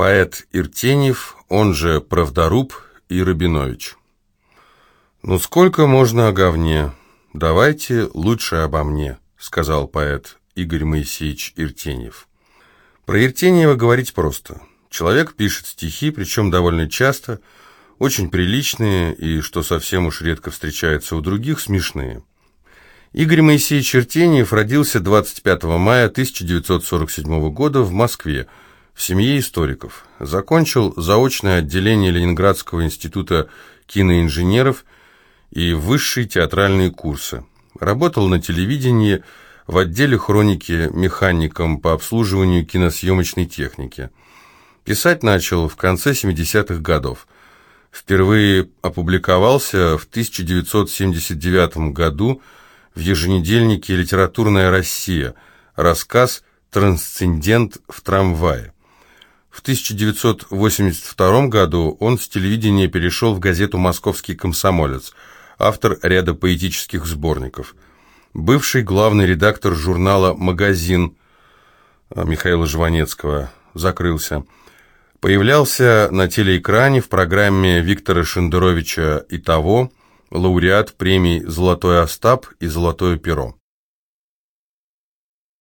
Поэт Иртеньев, он же Правдоруб и Рабинович. «Ну сколько можно о говне? Давайте лучше обо мне», сказал поэт Игорь Моисеевич Иртеньев. Про Иртеньева говорить просто. Человек пишет стихи, причем довольно часто, очень приличные и, что совсем уж редко встречается у других, смешные. Игорь Моисеевич Иртеньев родился 25 мая 1947 года в Москве, в семье историков. Закончил заочное отделение Ленинградского института киноинженеров и высшие театральные курсы. Работал на телевидении, в отделе хроники механиком по обслуживанию киносъемочной техники. Писать начал в конце 70-х годов. Впервые опубликовался в 1979 году в еженедельнике «Литературная Россия» рассказ «Трансцендент в трамвае». В 1982 году он с телевидения перешел в газету «Московский комсомолец», автор ряда поэтических сборников. Бывший главный редактор журнала «Магазин» Михаила Жванецкого закрылся. Появлялся на телеэкране в программе Виктора Шендеровича «И того», лауреат премий «Золотой Остап» и «Золотое перо».